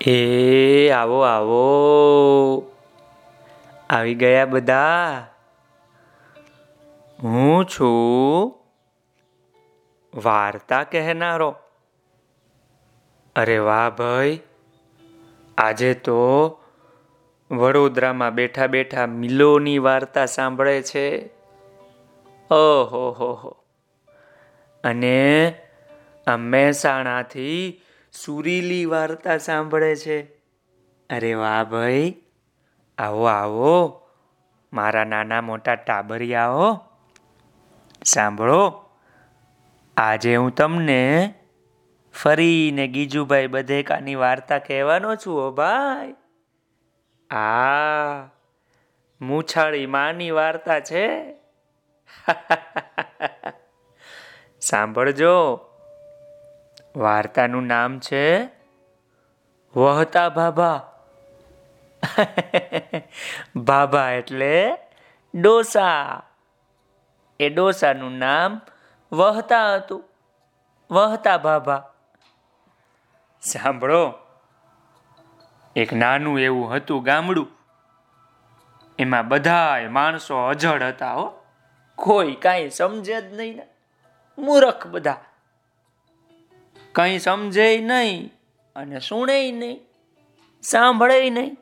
એ આવો આવો. આવી ગયા બધા. હું છું વાર્તા કહેનારો. અરે વાહ ભાઈ. આજે તો વડોદરામાં બેઠા બેઠા મિલોની વાર્તા સાંભળે છે. ઓહો, હો હો. અને આ મહેસાણાથી સુરીલી વાર્તા સાંભળે છે. અરે વાહ ભાઈ. આવો આવો. મારા નાના મોટા ટાબરિયાઓ, સાંભળો. આજે હું તમને ફરીને ગીજુભાઈ બધેકાની વાર્તા કહેવાનો છું ઓ ભાઈ. આ મૂછાળી માની વાર્તા છે. સાંભળજો. વાર્તાનું નામ છે વહતા ભાભા ભાભા એટલે ડોસા. એ ડોસાનું નામ વહતા હતું. વહતા ભાભા સાંભળો. એક નાનું એવું હતું ગામડું. એમાં બધાય માણસો અજળ હતા હો. કોઈ કાંઈ સમજે જ નહીં ને. મૂરખ બધા. કંઈ સમજે નહીં અને સુણે નહીં સાંભળે નહીં.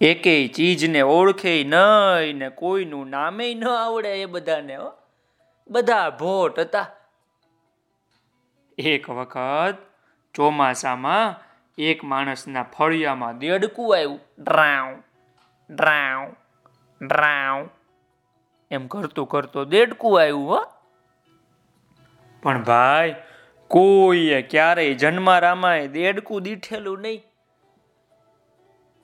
એકેય ચીજને ઓળખે નહીં ને કોઈનું નામે ન આવડે એ બધાને બધા ભોટ હતા. એક વખત ચોમાસામાં એક માણસના ફળિયામાં દેડકું આવ્યું. ડ્રાઉ ડ્રાઉ ડ્રાઉ. એમ કરતું કરતો દેડકું આવ્યું, હો. પણ ભાઈ કોઈએ ક્યારેય જન્મારામાએ દેડકું દીઠેલું નહીં.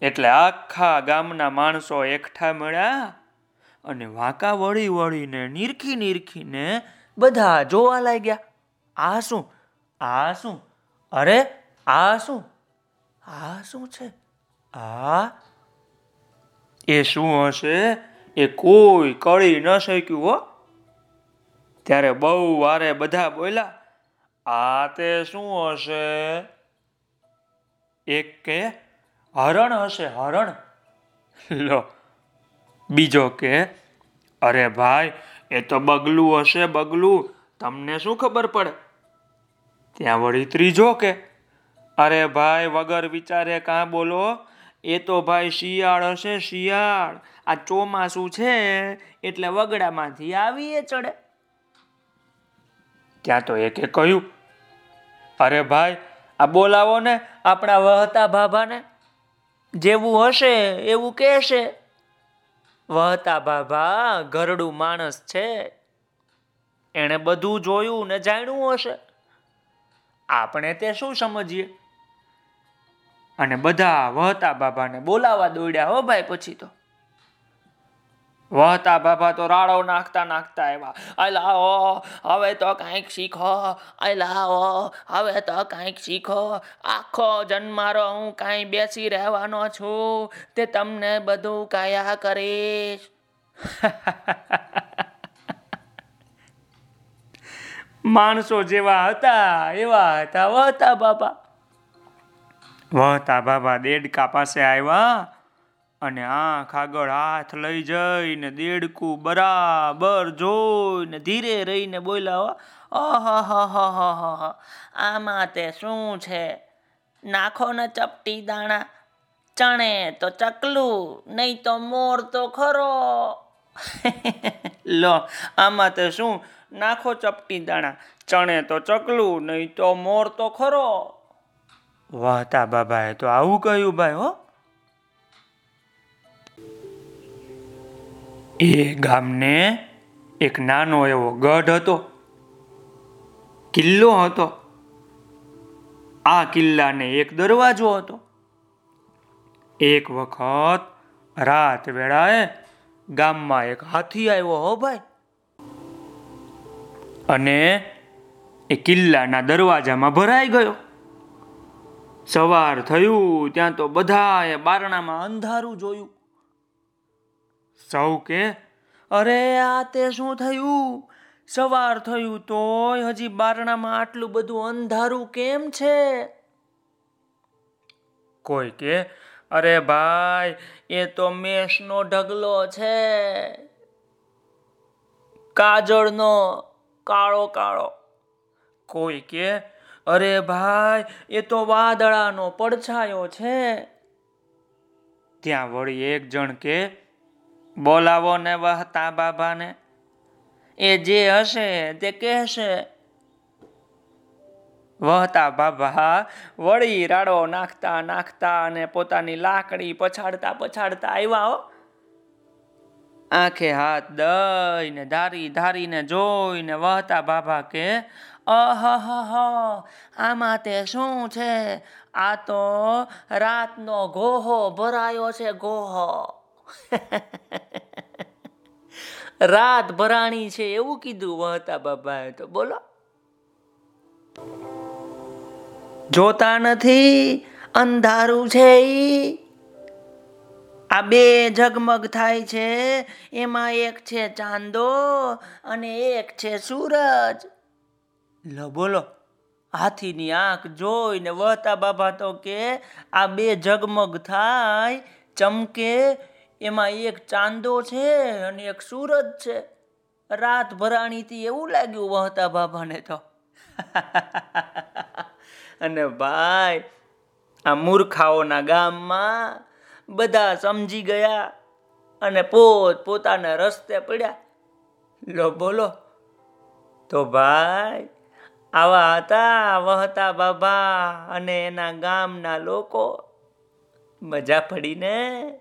એટલે આખા ગામના માણસો એકઠા મળ્યા અને વાંકા વળી વળીને નીરખી નીરખીને બધા જોવા લાગ્યા. આ શું? આ શું? અરે, આ શું? આ શું છે? આ? એ શું હશે? એ કોઈ કળી ન શક્યું હો. ત્યારે બહુ વારે બધા બોલ્યા આ તે શું હશે? એક કે? હરણ હશે, હરણ. લો, બીજો કે? અરે ભાઈ, એ તો બગલું હશે, બગલું. તમને શું ખબર પડે? ત્યાં વળી ત્રીજો કે? અરે ભાઈ, વગર વિચારે કાં બોલો? એ તો ભાઈ શિયાળ હશે, શિયાળ. આ ચોમાસું છે, એટલે વગડામાંથી આવીએ ચડે. ત્યાં તો એકે કહ્યું અરે ભાઈ, આ બોલાવો ને, આપણા વહતા ભાભાને જેવું હશે, એવું કહેશે. વહતા ભાભા ઘરડું માણસ છે. એણે બધું જોયું ને જાણ્યું હશે. આપણે તે શું સમજીએ? અને બધા વહતા બાબાને બોલાવા દોડ્યા હો ભાઈ, પછી તો. વહતા બાબા તો રાડો નાખતા નાખતા આવ્યા. અલાવો હવે તો કાંઈક શીખો અલાવો હવે તો કાંઈક શીખો. આખો જન્મારો હું કાંઈ બેસી રહેવાનો છું, તે તમને બધું કાયા કરીશ. માણસો જેવા હતા, એવા હતા, વહતા બાબા વહતા બાબા દેડકા પાસે આવ્યા અને આંખ આગળ હાથ લઈ જઈને દેડકું બરાબર જોઈને ધીરે રહીને બોલ્યા આમાં તે શું છે? નાખો ને ચપટી દાણા, ચણે તો ચકલું, નહીં તો મોર તો ખરો. લો, આમાં તે શું? નાખો ચપટી દાણા, ચણે તો ચકલું, નહીં તો મોર તો ખરો. વાહતા બાબાએ, તો આવું કહ્યું ભાઈ, હો. એ ગામને એક નાનો એવો ગઢ હતો. કિલ્લો હતો. આ કિલ્લાને એક દરવાજો હતો. એક વખત રાત વેળાએ ગામમાં એક હાથી આવ્યો, હો ભાઈ. અને એ કિલ્લાના દરવાજામાં ભરાઈ ગયો. સવાર થયું, ત્યાં તો બધાએ બારણામાં અંધારું જોયું. સૌ કે, અરે, આ તે શું થયું? સવાર થયું તોય હજી બારણામાં આટલું બધું અંધારું કેમ છે? કોઈ કે, અરે ભાઈ, એ તો મેષનો ઢગલો છે. કાજળનો, કાળો કાળો. કોઈ કે, અરે ભાઈ, એ તો વાદળાનો પડછાયો છે. ત્યાં વળી એક જણ કે બોલાવો ને વહતા બાબાને. એ જે હશે તે કહેશે. વહતા બાબા, વળી રાડો નાખતા નાખતા અને પોતાની લાકડી પછાડતા પછાડતા આવ્યા હો. આંખે હાથ દઈને, ધારી ધારીને, જોઈને વહતા બાબા કે અહ, આમાં તે શું છે? આ તો રાતનો ગોહો ભરાયો છે ગોહો. રાત ભરાણી છે, એવું કીધું વહતા બાબાએ તો. બોલો. જોતા નથી, અંધારું છે આ બે ઝગમગ થાય છે, એમાં એક છે ચાંદો અને એક છે સૂરજ. લો, બોલો. હાથીની આંખ જોઈને વહતા બાબા તો કે આ બે ઝગમગ થાય, ચમકે એમાં એક ચાંદો છે અને એક સૂરજ છે. રાત ભરાણીથી એવું લાગ્યું વહતા બાબાને તો. અને ભાઈ, આ મૂર્ખાઓના ગામમાં બધા સમજી ગયા અને પોત પોતાના રસ્તે પડ્યા. લો, બોલો. તો ભાઈ, આવા હતા વહતા બાબા અને એના ગામના લોકો. મજા પડીને?